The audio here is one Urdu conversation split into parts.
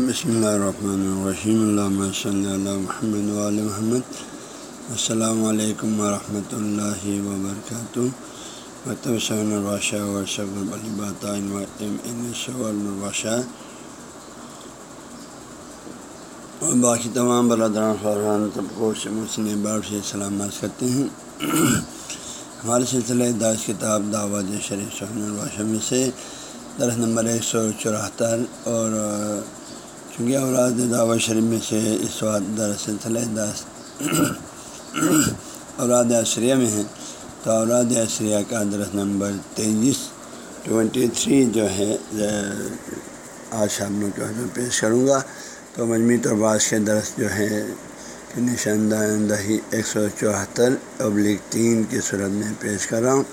بسم اللہ الرحمن الرحیم اللہ صلی اللہ محمد علیہ محمد السلام علیکم ورحمۃ اللہ وبرکاتہ مکتب شہن الباشہ ورثب الباطا الباشہ اور باقی تمام برادران فرحان طبقوں سے مسلم بار سے سلامت کرتے ہیں ہمارے سلسلے داعش کتاب دعوت شریف سہن الباشہ میں سے درخت نمبر ایک سو چوہتر اور چونکہ اوراد دعوت شریف میں سے اس وقت در سلسلہ دس اوراد عشریہ میں ہیں، تو اوراد عشریہ کا درخت نمبر تیئیس ٹوینٹی تھری جو ہے آج شام میں جو ہے پیش کروں گا۔ تو مجموعی طور بعض کے درخت جو ہے نشاندہی ایک سو چوہتر ابلک تین کی صورت میں پیش کر رہا ہوں۔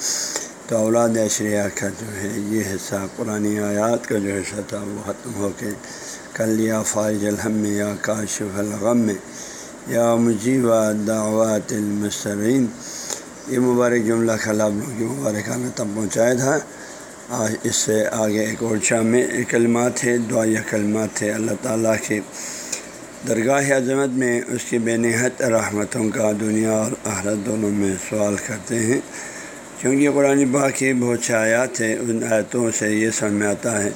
تو اولاد اشریہ کا جو ہے، یہ حصہ پرانی آیات کا جو حصہ تھا، وہ ختم ہو کے کل یا فارج الحم یا کاشف الغم میں یا مجیب دعوات المسرین یہ مبارک جملہ خلاب کی مبارکانہ تب پہنچایا تھا۔ آج اس سے آگے ایک اور میں کلمات ہے، دعا یا کلمات تھے اللہ تعالیٰ کے درگاہ عظمت میں اس کی بے نہت رحمتوں کا دنیا اور آحرت دونوں میں سوال کرتے ہیں۔ کیونکہ قرآن باغ کی بہت سے آیات ہیں، ان آیتوں سے یہ سمجھ میں آتا ہے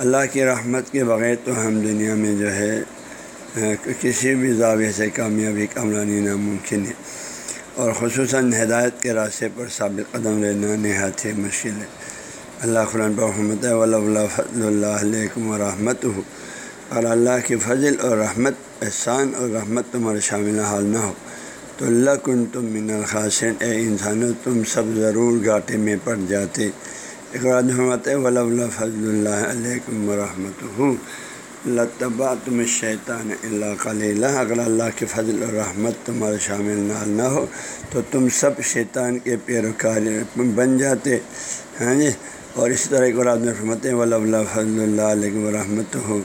اللہ کی رحمت کے بغیر تو ہم دنیا میں جو ہے کسی بھی زاویے سے کامیابی کمرانی ناممکن ہے۔ اور خصوصاً ہدایت کے راستے پر ثابت قدم رہنا نہایت ہی مشکل ہے۔ اللہ قرآن پر ولا فضل اللہ علیکم و رحمت ہو اور اللہ کی فضل اور رحمت، احسان اور رحمت تمہارے شامل حال نہ ہو۔ تو اللہ کن تم من الخاصن اے انسانوں، تم سب ضرور گاٹے میں پڑ جاتے۔ اقراد حمت ولا فضل اللہ علیکم ورحمۃ ہوں لطبا تم شیطان اللہ خلیہ اگر اللہ کے فضل اور رحمت تمہارے شامل نال نہ ہو تو تم سب شیطان کے پیروکار بن جاتے۔ ہاں جی؟ اور اس طرح قرآن رحمت ولا فضل اللہ علیہ ورحمۃ ہو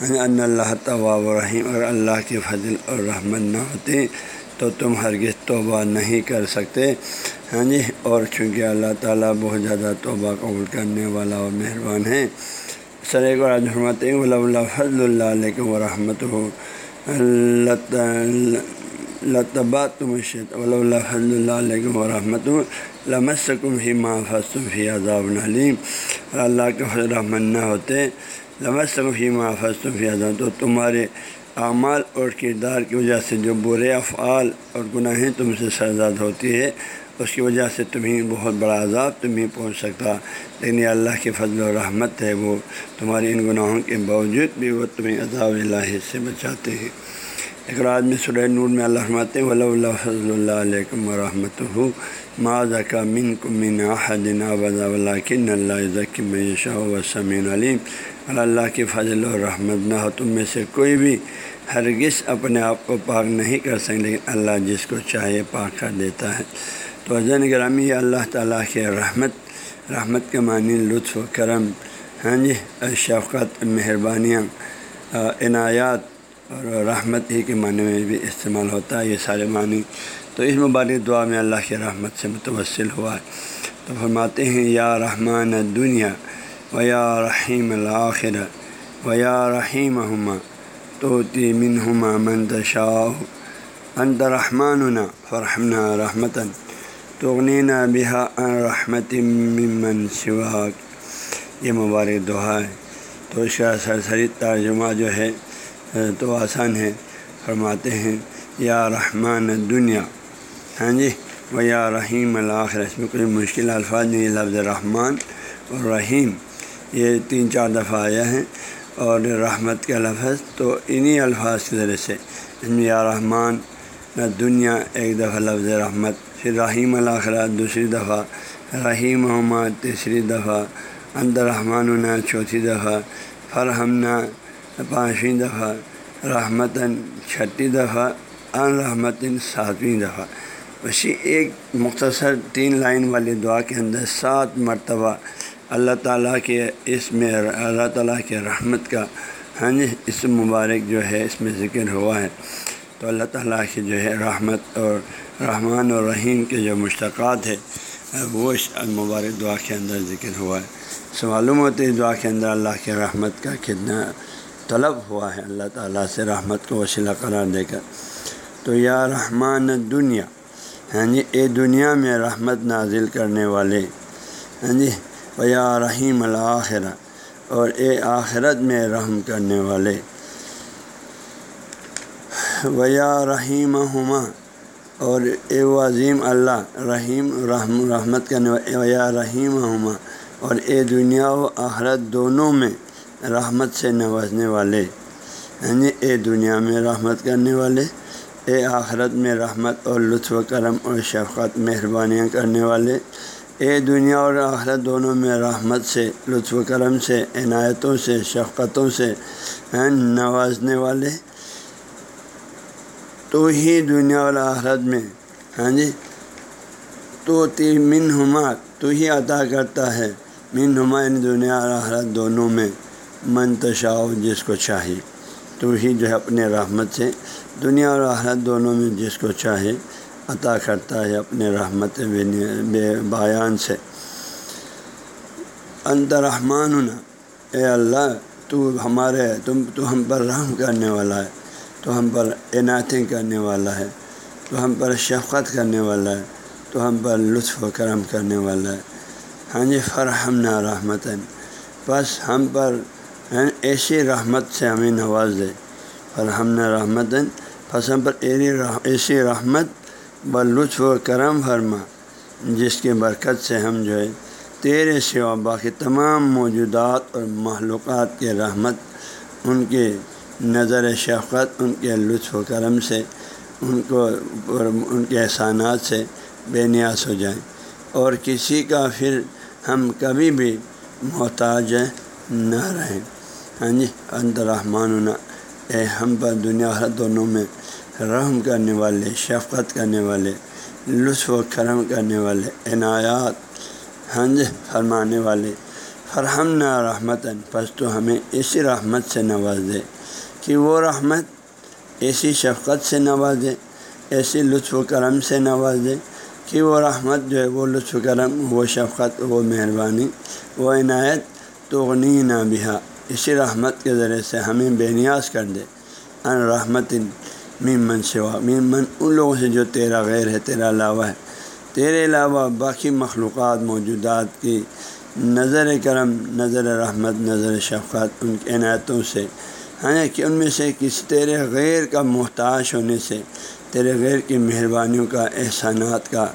یعنی ان اللہ طواب رحیم اور اللہ کے فضل اور رحمت نہ ہوتے تو تم ہرگز توبہ نہیں کر سکتے ہاں جی اور چونکہ اللہ تعالیٰ بہت زیادہ توبہ قبول کرنے والا اور مہربان ہے سر کو حرمت اللہ فضل اللہ علیہ و رحمت ہو لطبا اللہ فضل اللہ علیہ و لمسکم ہی محفظ فی عذاب علیم اور اللہ کے فضل رحمت نہ ہوتے لمسکم ہی محفظ فی عذاب، تو تمہارے اعمال اور کردار کی وجہ سے جو برے افعال اور گناہیں تم سے سرزاد ہوتی ہے اس کی وجہ سے تمہیں بہت بڑا عذاب تمہیں پہنچ سکتا۔ لیکن یہ اللہ کی فضل و رحمت ہے، وہ تمہاری ان گناہوں کے باوجود بھی وہ تمہیں عذاب اللہ سے بچاتے ہیں۔ اقراد میں سرح نور میں اللہ رحمت ولی اللہ فضل اللہ علیکم و رحمۃ ہو معذہ من کمن حدین وضا اللہ کن اللہ ذکیم شاہ و سمین علیم اللہ کی فضل و رحمت نہ ہو، تم میں سے کوئی بھی ہرگز اپنے آپ کو پاک نہیں کر سکیں لیکن اللہ جس کو چاہے پاک کر دیتا ہے۔ تو حضین گرامی اللہ تعالیٰ کے رحمت رحمت کے معنی لطف و کرم ہاں جی شفقت، مہربانیاں، عنایات اور رحمت ہی کے معنی میں بھی استعمال ہوتا ہے یہ سارے معنی۔ تو اس مبارک دعا میں اللہ کی رحمت سے متوسل ہوا۔ ہے تو فرماتے ہیں، یا رحمان دنیا و یا رحیم الآخر و یا رحیم ہما توتی من ہما منتشاء انت رحماننا فرحمنا رحمتاً۔ توغنینا بہا ان رحمت ممن سواک۔ یہ مبارک دعا ہے۔ تو اس کا سرسری ترجمہ جو ہے، تو آسان ہے۔ فرماتے ہیں، یا رحمان دنیا ہاں جی و یا رحیم الآخر اس میں کوئی مشکل الفاظ نہیں، لفظ رحمان اور رحیم۔ یہ تین چار دفعہ آیا ہے۔ اور رحمت کا لفظ تو انہی الفاظ کے ذریعے سے۔ اس میں یا رحمان نہ دنیا ایک دفعہ لفظ رحمت۔ پھر رحیم الآخرہ دوسری دفعہ رحیم محمد، تیسری دفعہ اندر رحمان چوتھی دفعہ فرحمنا، پانچویں دفعہ رحمتاً، چھٹی دفعہ ان رحمتن ساتویں دفعہ۔ ویسے ایک مختصر تین لائن والی دعا کے اندر سات مرتبہ اللہ تعالیٰ کے اس میں اللہ تعالیٰ کے رحمت کا ہاں جی اس مبارک جو ہے، اس میں ذکر ہوا ہے۔ تو اللہ تعالیٰ کی جو ہے رحمت اور رحمان اور رحیم کے جو مشتقات ہے وہ اس مبارک دعا کے اندر ذکر ہوا ہے۔ سو معلوم ہوتے اس دعا کے اندر اللہ کے رحمت کا کتنا طلب ہوا ہے۔ اللہ تعالیٰ سے رحمت کو وسیلہ قرار دے کر۔ تو یا رحمان دنیا ہاں جی اے دنیا میں رحمت نازل کرنے والے ہاں جی و یا رحیم الآخرہ، اور اے آخرت میں رحم کرنے والے۔ ویا رحیم ہما اور اے عظیم اللہ، رحیم، رحم، رحمت کرنے ویا رحیم ہما، اور اے دنیا و آخرت دونوں میں رحمت سے نوازنے والے۔ یعنی اے دنیا میں رحمت کرنے والے، اے آخرت میں رحمت اور لطف و کرم اور شفقت، مہربانیاں کرنے والے۔ اے دنیا اور آخرت دونوں میں رحمت سے، لطف و کرم سے، عنایتوں سے، شفقتوں سے یعنی نوازنے والے۔ تو ہی دنیا اور آخرت میں ہاں جی؟ تو تی من ہما تو ہی عطا کرتا ہے۔ من ہما یعنی دنیا اور آخرت دونوں میں منتشاؤ جس کو چاہیے۔ تو ہی جو ہے اپنے رحمت سے دنیا اور آخرت دونوں میں جس کو چاہے عطا کرتا ہے اپنے رحمت بے بیان سے۔ انت رحمان اے اللہ، تو ہمارے، تم، تو ہم پر رحم کرنے والا ہے۔ تو ہم پر عنایتیں کرنے والا ہے، تو ہم پر شفقت کرنے والا ہے، تو ہم پر لطف و کرم کرنے والا ہے۔ ہاں جی فرحم نہ رحمت بس ہم پر ایسی رحمت سے ہمیں نواز دے۔ فرحم نہ رحمت بس ہم پر ایسی رحمت ب لطف و کرم فرما، جس کی برکت سے ہم جو ہے، تیرے سوا باقی تمام موجودات اور معلومات کے رحمت، ان کے نظر شفقت ان کے لطف و کرم سے، ان کو ان کے احسانات سے بے نیاز ہو جائیں۔ اور کسی کا پھر ہم کبھی بھی محتاج نہ رہیں۔ ہاں جی انت رحمان اے ہم پر دنیا ہر دونوں میں رحم کرنے والے، شفقت کرنے والے، لطف و کرم کرنے والے، عنایات ہاں جی فرمانے والے۔ فرہم نہ رحمت پس تو ہمیں اسی رحمت سے نواز دے کہ وہ رحمت ایسی شفقت سے نواز دے ایسی لطف و کرم سے نواز دے کہ وہ رحمت جو ہے وہ لطف و کرم، وہ شفقت، وہ مہربانی، وہ عنایت توغنی نہ بہا، اسی رحمت کے ذریعے سے ہمیں بے نیاز کر دے۔ ان رحمت من سوا من ان لوگوں سے جو تیرا غیر ہے، تیرا علاوہ ہے۔ تیرے علاوہ باقی مخلوقات موجودات کی نظر کرم، نظر رحمت، نظر شفقت، ان کی عنایتوں سے ہاں کہ ان میں سے کسی تیرے غیر کا محتاج ہونے سے، تیرے غیر کی مہربانیوں کا، احسانات کا،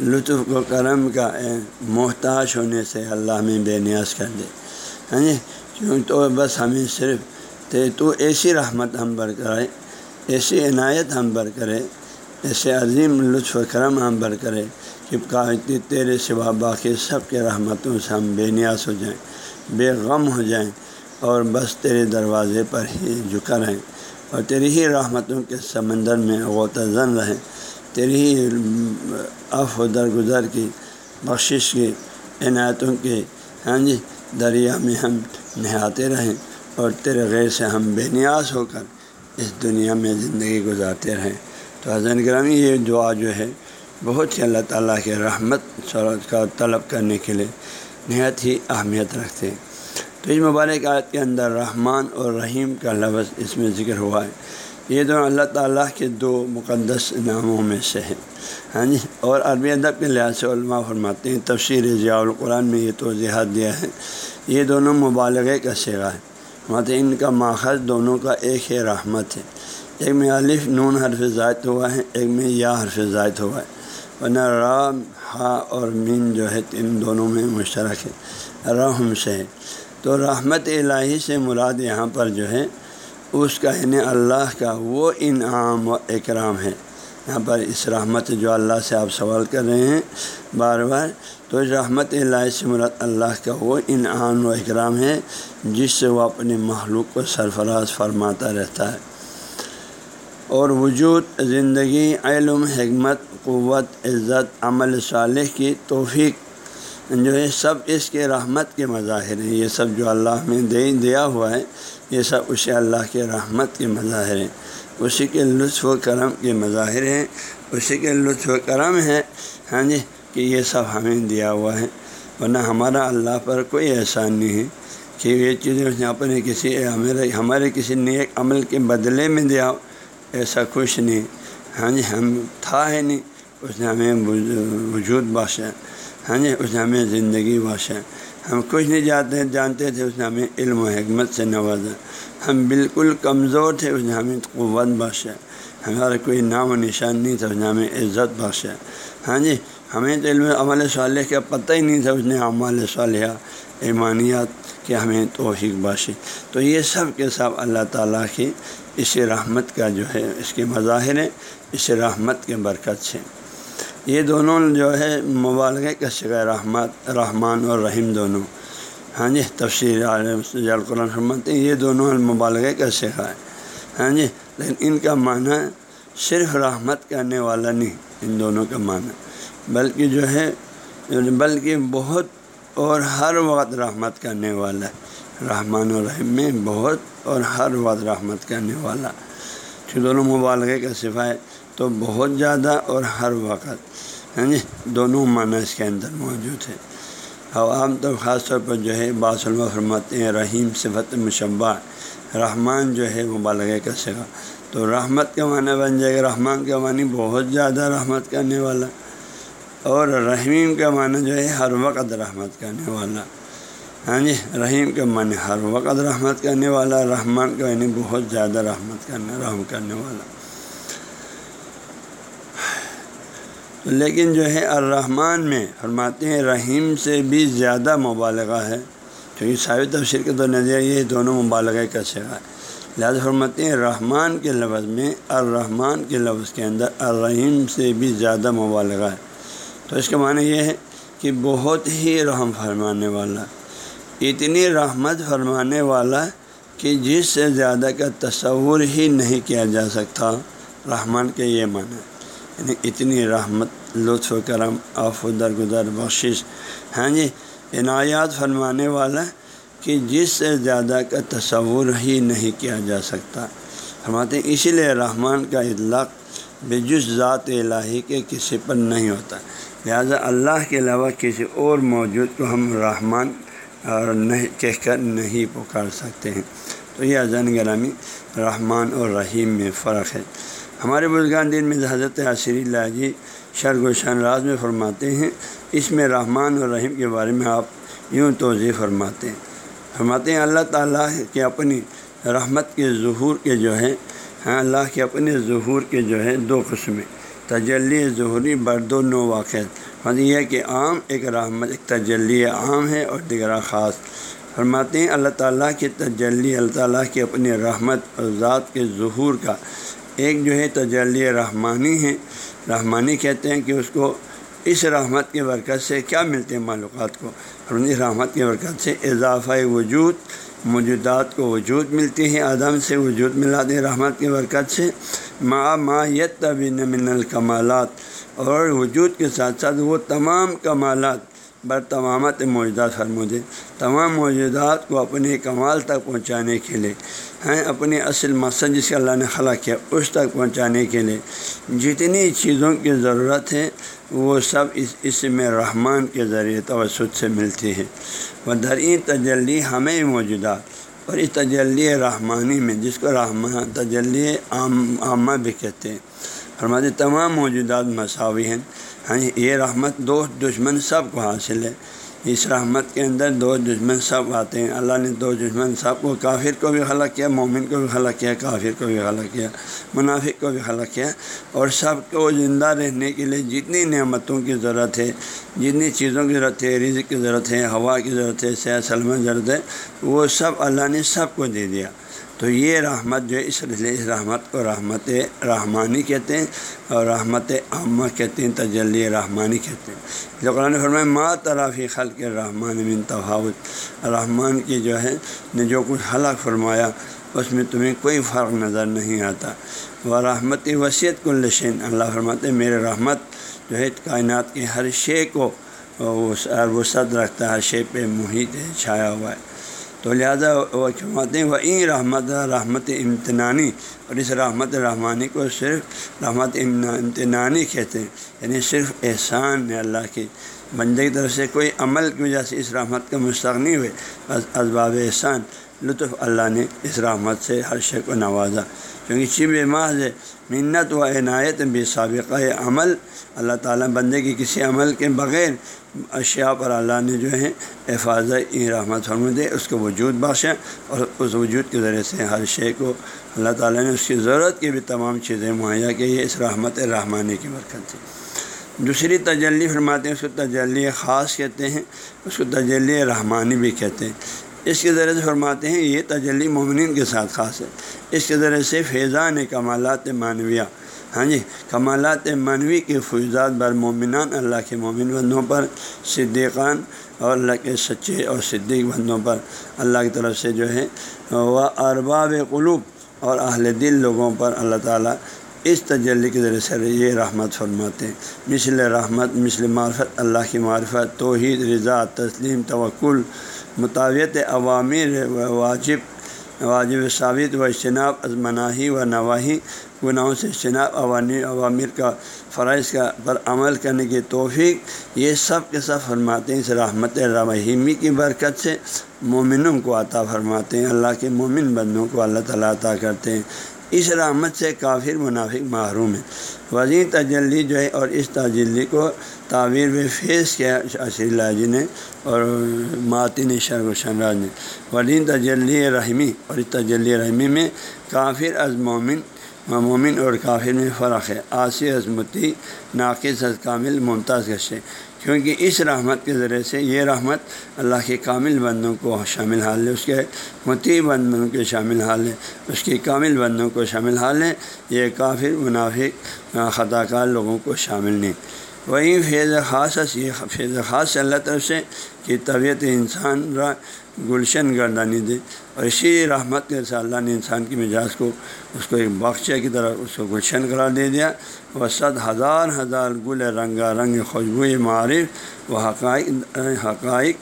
لطف و کرم کا محتاج ہونے سے اللہ میں بے نیاز کر دے۔ ہاں جی؟ کیوں تو بس ہمیں صرف تو ایسی رحمت ہم بر کرے، ایسی عنایت ہم بر کرے، ایسے عظیم لطف و کرم ہم بر کرے کہ تیرے سوا باقی سب کے رحمتوں سے ہم بے نیاز ہو جائیں، بے غم ہو جائیں۔ اور بس تیرے دروازے پر ہی جھکا رہیں اور تیری ہی رحمتوں کے سمندر میں غوطہ زن رہیں تیری ہی اف و درگزر کی، بخشش کی، عنایتوں کے ہاں جی دریا میں ہم نہاتے رہیں اور تیرے غیر سے ہم بے نیاز ہو کر اس دنیا میں زندگی گزارتے رہیں تو حضرت گرامی، یہ دعا جو ہے، بہت ہی اللہ تعالیٰ کے رحمت سورت کا طلب کرنے کے لیے نہایت ہی اہمیت رکھتے۔ ہیں تو اس مبارک آیت کے اندر رحمان اور رحیم کا لفظ اس میں ذکر ہوا ہے۔ یہ دونوں اللہ تعالیٰ کے دو مقدس ناموں میں سے ہے ہاں جی اور عربی ادب کے لحاظ سے علماء فرماتے ہیں، تفسیر ضیاء القرآن میں یہ توضیحات دیا ہے۔ یہ دونوں مبالغے کا سیرا ہے۔ مطلب ان کا ماخذ دونوں کا ایک ہی رحمت ہے۔ ایک میں الف نون حرف زائد ہوا ہے، ایک میں یا حرف زائد ہوا ہے۔ ورنہ رام، ہا اور مین جو ہے، ان دونوں میں مشترک ہے۔ رحم سے ہے۔ تو رحمت الہی سے مراد یہاں پر جو ہے، اس کا یعنی اللہ کا وہ انعام و اکرام ہے۔ یہاں پر اس رحمت جو اللہ سے آپ سوال کر رہے ہیں، بار بار، تو رحمت اللہ سے مراد اللہ کا وہ انعام و اکرام ہے، جس سے وہ اپنے محلوق کو سرفراز فرماتا رہتا ہے۔ اور وجود، زندگی، علم، حکمت، قوت، عزت، عمل صالح کی توفیق جو ہے سب اس کے رحمت کے مظاہر ہیں۔ یہ سب جو اللہ میں دے دیا ہوا ہے، یہ سب اسے اللہ کے رحمت کے مظاہر ہیں۔ اسی کے لطف و کرم کے مظاہر ہیں۔ اسی کے لطف و کرم ہے ہاں جی کہ یہ سب ہمیں دیا ہوا ہے۔ ورنہ ہمارا اللہ پر کوئی احسان نہیں ہے کہ یہ چیزیں اس نے اپنے کسی ہمارے ہمارے کسی نیک عمل کے بدلے میں دیا ہو، ایسا کچھ نہیں۔ ہاں جی ہم تھا ہے نہیں، اس نے ہمیں وجود باشا ہاں جی اس نے ہمیں زندگی باشا ہم کچھ نہیں جانتے جانتے تھے اس نے ہمیں علم و حکمت سے نوازا۔ ہم بالکل کمزور تھے، اس نے ہمیں قوت بخشا۔ ہمارا کوئی نام و نشان نہیں تھا، اس نے ہمیں عزت بخشا۔ ہاں جی ہمیں تو علم عمل صالح کا پتہ ہی نہیں تھا، اس نے عمل صالحہ، ایمانیات کہ ہمیں توفیق باشی تو یہ سب کے سب اللہ تعالیٰ کی اس رحمت کا جو ہے، اس کے مظاہر ہیں، اس رحمت کے برکت سے۔ یہ دونوں جو ہے مبالغے کا شکا رحمت، رحمان اور رحیم دونوں۔ ہاں جی تفصیل قرآن فرماتے ہیں، یہ دونوں مبالغے کا سکھا ہے۔ ہاں جی لیکن ان کا معنی صرف رحمت کرنے والا نہیں، ان دونوں کا معنی۔ بلکہ جو ہے یعنی بلکہ بہت اور ہر وقت رحمت کرنے والا ہے۔ رحمان الرحیم میں بہت اور ہر وقت رحمت کرنے والا۔ کہ دونوں مبالغے کا صفا ہے، تو بہت زیادہ اور ہر وقت۔ ہاں جی دونوں معنی اس کے اندر موجود ہے اور عام طور خاص طور پر جو ہے باسلم فرماتے ہیں، رحیم صفت مشبہ، رحمان جو ہے وہ مبالغے کا سگا تو رحمت کا معنی بن جائے گا۔ رحمان کا معنی بہت زیادہ رحمت کرنے والا۔ اور رحیم کا معنی جو ہے، ہر وقت رحمت کرنے والا۔ ہاں جی رحیم کا معنی ہر وقت رحمت کرنے والا، رحمان کا معنی بہت زیادہ رحمت کرنے، رحم کرنے والا۔ لیکن جو ہے الرحمن میں فرماتے ہیں رحیم سے بھی زیادہ مبالغہ ہے۔ کیونکہ صاحب تفسیر کے تو نظر یہ دونوں مبالغہ کا سگا ہے۔ لہٰذا فرماتے ہیں رحمان کے لفظ میں الرحمن کے لفظ کے اندر الرحیم سے بھی زیادہ مبالغہ ہے۔ تو اس کا معنی یہ ہے کہ بہت ہی رحم فرمانے والا، اتنی رحمت فرمانے والا کہ جس سے زیادہ کا تصور ہی نہیں کیا جا سکتا۔ رحمان کے یہ معنی یعنی اتنی رحمت، لطف و کرم آف و درگزر بخشش۔ ہاں جی عنایات فرمانے والا کہ جس سے زیادہ کا تصور ہی نہیں کیا جا سکتا۔ فرماتے ہیں، اسی لیے رحمان کا اطلاق بجس ذات الہی کے کسی پر نہیں ہوتا۔ لہٰذا اللہ کے علاوہ کسی اور موجود کو ہم رحمان اور نہیں، کہہ کر نہیں پکار سکتے ہیں۔ تو یہ اذن گرامی رحمان اور رحیم میں فرق ہے۔ ہمارے بزرگان دن میں حضرت عصری اللہ جی شرگ و شان راز میں فرماتے ہیں، اس میں رحمان اور رحیم کے بارے میں آپ یوں توضیع فرماتے ہیں۔ فرماتے ہیں، اللہ تعالیٰ کے اپنی رحمت کے ظہور کے جو ہے ہاں اللہ کے اپنے ظہور کے جو ہے دو قسمیں۔ تجلی ظہوری برد و نو واقع مطلب یہ کہ عام ایک رحمت، ایک تجلی عام ہے اور دیگر خاص۔ فرماتے ہیں، اللہ تعالیٰ کی تجلی، اللہ تعالیٰ کی اپنی رحمت اور ذات کے ظہور کا ایک جو ہے تجلی رحمانی ہے رحمانی کہتے ہیں کہ اس کو اس رحمت کے برکت سے کیا ملتے ہیں معلومات کو؟ اس رحمت کے برکت سے اضافہ وجود، موجودات کو وجود ملتی ہے آدم سے وجود ملاتے ہیں رحمت کی برکت سے۔ ما ما یت من الکمالات اور وجود کے ساتھ ساتھ وہ تمام کمالات بر تمامت موجودات فرمودے، تمام موجودات کو اپنے کمال تک پہنچانے کے لیے، ہیں، اپنی اصل مقصد جس کا اللہ نے خلا کیا، اس تک پہنچانے کے لیے۔ جتنی چیزوں کی ضرورت ہے، وہ سب اس اس میں رحمان کے ذریعے توسط سے ملتی ہے وہ درین تجلی ہمیں موجودات اور اس تجلی رحمانی میں، جس کو رحمان، تجلی عام عامہ بھی کہتے ہیں۔ فرماتے تمام موجودات مساوی ہیں۔ ہاں جی، یہ رحمت دوست دشمن سب کو حاصل ہے۔ اس رحمت کے اندر دو دشمن سب آتے ہیں۔ اللہ نے دو دشمن سب کو، کافر کو بھی خلق کیا، مومن کو بھی خلق کیا، کافر کو بھی خلق کیا، منافق کو بھی خلق کیا۔ اور سب کو زندہ رہنے کے لیے جتنی نعمتوں کی ضرورت ہے، جتنی چیزوں کی ضرورت ہے، رزق کی ضرورت ہے، ہوا کی ضرورت ہے، صحت سلمت ضرورت ہے، وہ سب اللہ نے سب کو دے دیا۔ تو یہ رحمت جو ہے، اس لیے اس رحمت کو رحمت رحمانی کہتے ہیں اور رحمت عامہ کہتے ہیں، تجلی رحمانی کہتے ہیں۔ جو قرآن فرمائے ما طرافی خل کے رحمان من تفاوت۔ رحمان کی جو ہے، نے جو کچھ حلق فرمایا، اس میں تمہیں کوئی فرق نظر نہیں آتا۔ وہ رحمت وصیت کو لشین اللہ فرماتے میرے رحمت جو ہے، کائنات کے ہر شے کو، وہ وسعت رکھتا ہے، ہر شے پہ محیط ہے، چھایا ہوا ہے۔ تو لہٰذا وہ فرماتے ہیں وہ این رحمت رحمت امتنانی اور اس رحمت رحمانی کو صرف رحمت امتنانی کہتے ہیں یعنی صرف احسان ہے اللہ کی۔ بندے کی طرف سے کوئی عمل کی وجہ سے اس رحمت کا مستغنی ہوئے بس اسباب احسان۔ لطف اللہ نے اس رحمت سے ہر شے کو نوازا۔ کیونکہ شب محض منت و عنایت بے سابقہ عمل۔ اللہ تعالیٰ بندے کی کسی عمل کے بغیر اشیاء پر اللہ نے جو ہے حفاظت رحمت فرم دے۔ اس کو وجود بخشا اور اس وجود کے ذریعے سے ہر شے کو اللہ تعالیٰ نے اس کی ضرورت کی بھی تمام چیزیں مہیا کی۔ اس رحمت رحمانی کی برکت سے دوسری تجلی فرماتے ہیں، اس کو تجلی خاص کہتے ہیں، اس کو تجلی رحمانی بھی کہتے ہیں۔ اس کے ذریعے سے فرماتے ہیں یہ تجلی مومنین کے ساتھ خاص ہے۔ اس کے ذریعے سے فیضان کمالات معنویہ۔ ہاں جی کمالات معنوی کے فیضات بر مومنان، اللہ کے مومن بندوں پر، صدیقان اور اللہ کے سچے اور صدیق بندوں پر۔ اللہ کی طرف سے جو ہے وہ ارباب قلوب اور اہل دل لوگوں پر اللہ تعالیٰ اس تجلی کے ذریعے سے یہ رحمت فرماتے ہیں۔ مثل رحمت، مثل معرفت، اللہ کی معرفت، توحید، رضا، تسلیم، توکل مطابعت عوامر واجب واجب ثابت و اجتناب ازمناہی و نواحی گناہوں سے اجتناب عوانی عوامر کا فرائض کا پر عمل کرنے کی توفیق، یہ سب کے سب فرماتے ہیں اس رحمت رحیمی کی برکت سے مومنوں کو عطا فرماتے ہیں، اللہ کے مومن بندوں کو اللہ تعالیٰ عطا کرتے ہیں۔ اس رحمت سے کافر منافق محروم ہے وزیر تجلی جو ہے اور اس تجلی کو تعبیر میں فیض کیا اشر اللہ جی نے اور ماتن شرگ و شنراج نے وزین تجلی رحمی اور اس تجلی رحمی میں کافر از مومن مومن اور کافر میں فرق ہے۔ عاصر عظمتی ناقص از کامل ممتاز گشے کیونکہ اس رحمت کے ذریعے سے یہ رحمت اللہ کے کامل بندوں کو شامل حال ہے، اس کے متی بندوں کے شامل حال ہے، اس کے کامل بندوں کو شامل حال ہے۔ یہ کافر، منافق خطا کار لوگوں کو شامل نہیں۔ وہی فیض خاص یہ فیض خاص اللہ طرف سے کہ طبیعت انسان را گلشن گردانی دے اور اسی رحمت کے ساتھ اللہ نے انسان کی مزاج کو، اس کو ایک باغچہ کی طرح اس کو گلشن قرار دے دیا۔ وہ صد ہزار ہزار گل رنگا رنگ خوشبو معرف و حقائق حقائق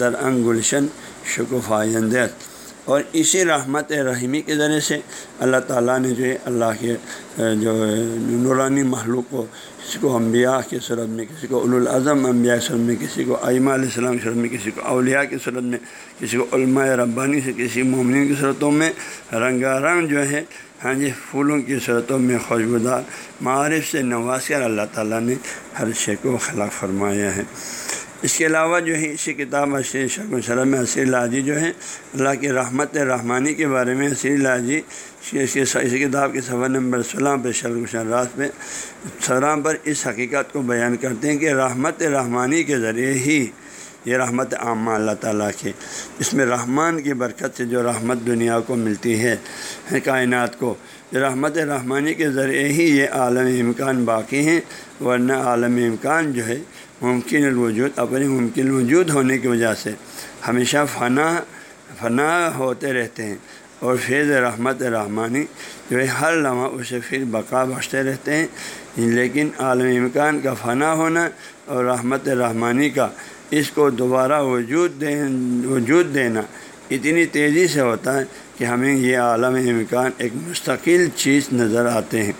در انگ گلشن شکف اور اسی رحمت رحیمی کے ذریعے سے اللہ تعالیٰ نے جو ہے، اللہ کے، جو نورانی محلوق کو کسی کو انبیاء کی صورت میں، کسی کو الاظم انبیاء کی صورت میں، کسی کو ائمہ علیہ السلام کی صورت میں، کسی کو اولیاء کی صورت میں، کسی کو علماء ربانی سے، کسی مومنین کی صورتوں میں رنگا رنگ جو ہے ہاں جی پھولوں کی صورتوں میں خوشبودار معارف سے نواز کر اللہ تعالیٰ نے ہر شے کو خلا فرمایا ہے۔ اس کے علاوہ جو ہے، اسی کتاب اشیر شک و شرم میں اسیر لاجی جو ہے اللہ کی رحمت، رحمانی کے بارے میں اسیر لاجی، اس کتاب کے صفحہ نمبر سولہ پہ شرک شراس پہ سلام پر اس حقیقت کو بیان کرتے ہیں کہ رحمت رحمانی کے ذریعے ہی یہ رحمت عامہ اللہ تعالیٰ کے اس میں رحمان کی برکت سے جو رحمت دنیا کو ملتی ہے کائنات کو۔ رحمت رحمانی کے ذریعے ہی یہ عالم امکان باقی ہیں، ورنہ عالم امکان جو ہے ممکن الوجود اپنے ممکن الوجود ہونے کی وجہ سے ہمیشہ فنا فنا ہوتے رہتے ہیں اور فیض رحمت رحمانی جو ہے، ہر لمحہ اسے پھر بقا بخشتے رہتے ہیں۔ لیکن عالم امکان کا فنا ہونا اور رحمت رحمانی کا اس کو دوبارہ وجود دے، وجود دینا اتنی تیزی سے ہوتا ہے کہ ہمیں یہ عالم امکان ایک مستقل چیز نظر آتے ہیں۔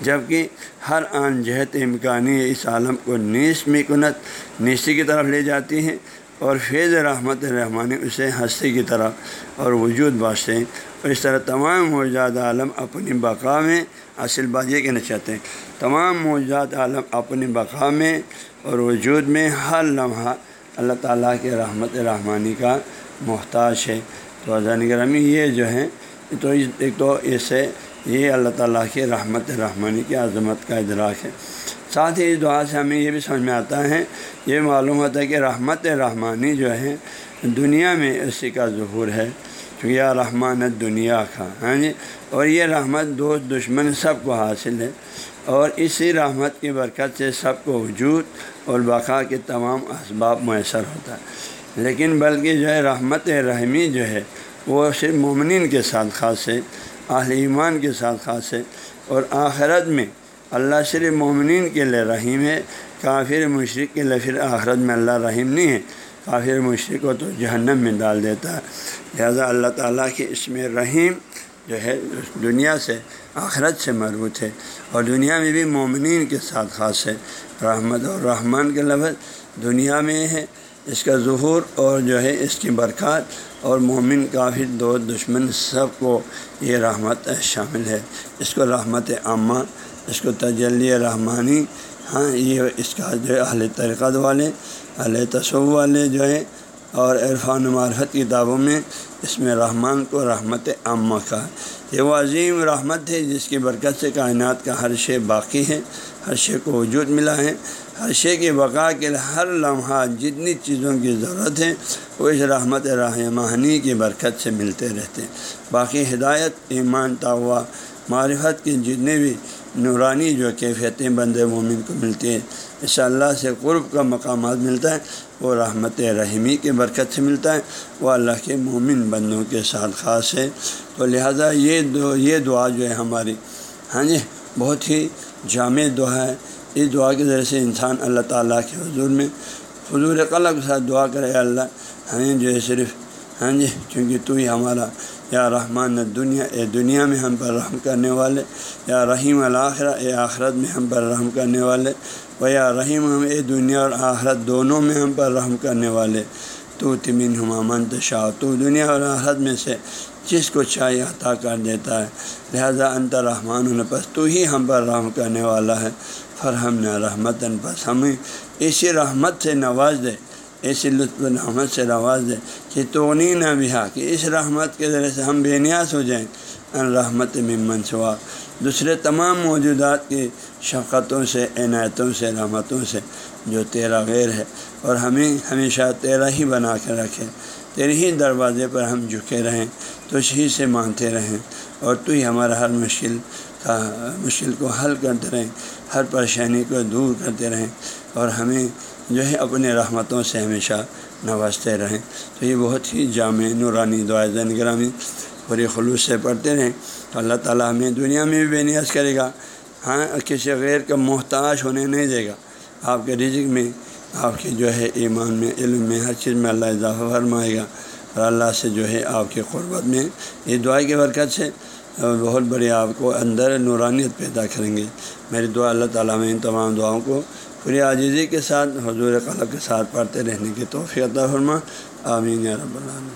جبکہ ہر آن جہت امکانی اس عالم کو نیس میں کنت نیستی کی طرف لے جاتی ہیں اور فیض رحمت رحمانی اسے ہستی کی طرف اور وجود باشتے ہیں۔ اور اس طرح تمام موجود عالم اپنی بقا میں اصل بات یہ کہنا چاہتے ہیں۔ تمام موجود عالم اپنی بقا میں اور وجود میں ہر لمحہ اللہ تعالیٰ کے رحمت رحمانی کا محتاج ہے۔ تو اذان گرامی یہ جو ہیں تو ایک تو اس سے یہ اللہ تعالیٰ کی رحمت رحمانی کی عظمت کا ادراک ہے۔ ساتھ ہی اس دعا سے ہمیں یہ بھی سمجھ میں آتا ہے، یہ معلوم ہوتا ہے کہ رحمت رحمانی جو ہے، دنیا میں اسی کا ظہور ہے۔ کیونکہ یہ رحمان دنیا کا ہاں جی؟ اور یہ رحمت دوست دشمن سب کو حاصل ہے۔ اور اسی رحمت کی برکت سے سب کو وجود اور بقا کے تمام اسباب میسر ہوتا ہے۔ لیکن بلکہ جو ہے، رحمت رحمی جو ہے، وہ صرف مومنین کے ساتھ خاص ہے۔ اہل ایمان کے ساتھ خاص ہے اور آخرت میں اللہ صرف مومنین کے لیے رحیم ہے، کافر مشرق کے لیے پھر آخرت میں اللہ رحیم نہیں ہے۔ کافر مشرق کو تو جہنم میں ڈال دیتا ہے۔ لہذا اللہ تعالیٰ کی اسم رحیم جو ہے دنیا سے، آخرت سے مربوط ہے۔ اور دنیا میں بھی مومنین کے ساتھ خاص ہے۔ رحمت اور رحمان کے لفظ دنیا میں ہے، اس کا ظہور اور جو ہے، اس کی برکات اور مومن کافی دو دشمن سب کو یہ رحمت شامل ہے۔ اس کو رحمت عامہ، اس کو تجلی رحمانی ہاں یہ اس کا جو ہے اہل ترقت والے، اہل تصو والے جو ہے اور عرفان معرفت کتابوں میں اس میں رحمان کو رحمت عامہ کا یہ وہ عظیم رحمت ہے جس کی برکت سے کائنات کا ہر شے باقی ہے۔ ہر شے کو وجود ملا ہے۔ ہر شے کی بقا کے ہر لمحہ جتنی چیزوں کی ضرورت ہے، وہ اس رحمت رحمانی کی برکت سے ملتے رہتے ہیں۔ باقی ہدایت، ایمان توا معرفت کی جتنے بھی نورانی جو کیفیتیں بند مومن کو ملتی ہیں، اس اللہ سے قرب کا مقامات ملتا ہے، وہ رحمت رحیمی کے برکت سے ملتا ہے۔ وہ اللہ کے مومن بندوں کے ساتھ خاص ہے۔ تو لہٰذا یہ دو، یہ دعا جو ہے ہماری ہاں جی بہت ہی جامع دعا ہے۔ اس دعا کے ذریعے سے انسان اللہ تعالیٰ کے حضور میں حضور قلب کے ساتھ دعا کرے اللہ ہمیں جو ہے صرف ہاں جی کیونکہ ہاں جی، تو ہی ہمارا، یا رحمان، دنیا، اے دنیا میں ہم پر رحم کرنے والے، یا رحیم الآخرہ اے آخرت میں ہم پر رحم کرنے والے، و یا رحیم ہم اے دنیا اور آخرت، دونوں میں ہم پر رحم کرنے والے۔ تو تمین ہمامن تشاء. تو دنیا اور آخرت میں سے جس کو چاہیے عطا کر دیتا ہے. لہذا انت رحمان پس تو ہی ہم پر رحم کرنے والا ہے. فرحم نہ رحمت پس ہمیں اسی رحمت سے نواز دے ایسی لطف رحمت سے نواز دے کہ تونی نہ بہا، کہ اس رحمت کے ذریعے سے ہم بے نیاز ہو جائیں. ان رحمت میں منصوا دوسرے تمام موجودات کی شفقتوں سے، عنایتوں سے، رحمتوں سے جو تیرا غیر ہے اور ہمیں ہمیشہ تیرا ہی بنا کے رکھے تیرے ہی دروازے پر ہم جھکے رہیں تو ہی سے مانتے رہیں۔ اور تو ہی ہمارا ہر مشکل کا، مشکل کو حل کرتے رہیں، ہر پریشانی کو دور کرتے رہیں۔ اور ہمیں جو ہے اپنے رحمتوں سے ہمیشہ نوازتے رہیں۔ تو یہ بہت ہی جامع، نورانی دعا زین گرامی پوری خلوص سے پڑھتے رہیں۔ تو اللہ تعالیٰ ہمیں دنیا میں بھی بے نیاز کرے گا۔ ہاں کسی غیر کا محتاج ہونے نہیں دے گا۔ آپ کے رزق میں آپ کے جو ہے ایمان میں، علم میں، ہر چیز میں اللہ اضافہ فرمائے گا اور اللہ سے جو ہے آپ کے قربت میں یہ دعا کی برکت سے بہت بڑی آپ کو اندر نورانیت پیدا کریں گے۔ میری دعا اللہ تعالیٰ میں ان تمام دعاؤں کو پوری عاجزی کے ساتھ، حضور قلب کے ساتھ پڑھتے رہنے کی توفیع عطا فرما۔ آمین یا رب العالمین۔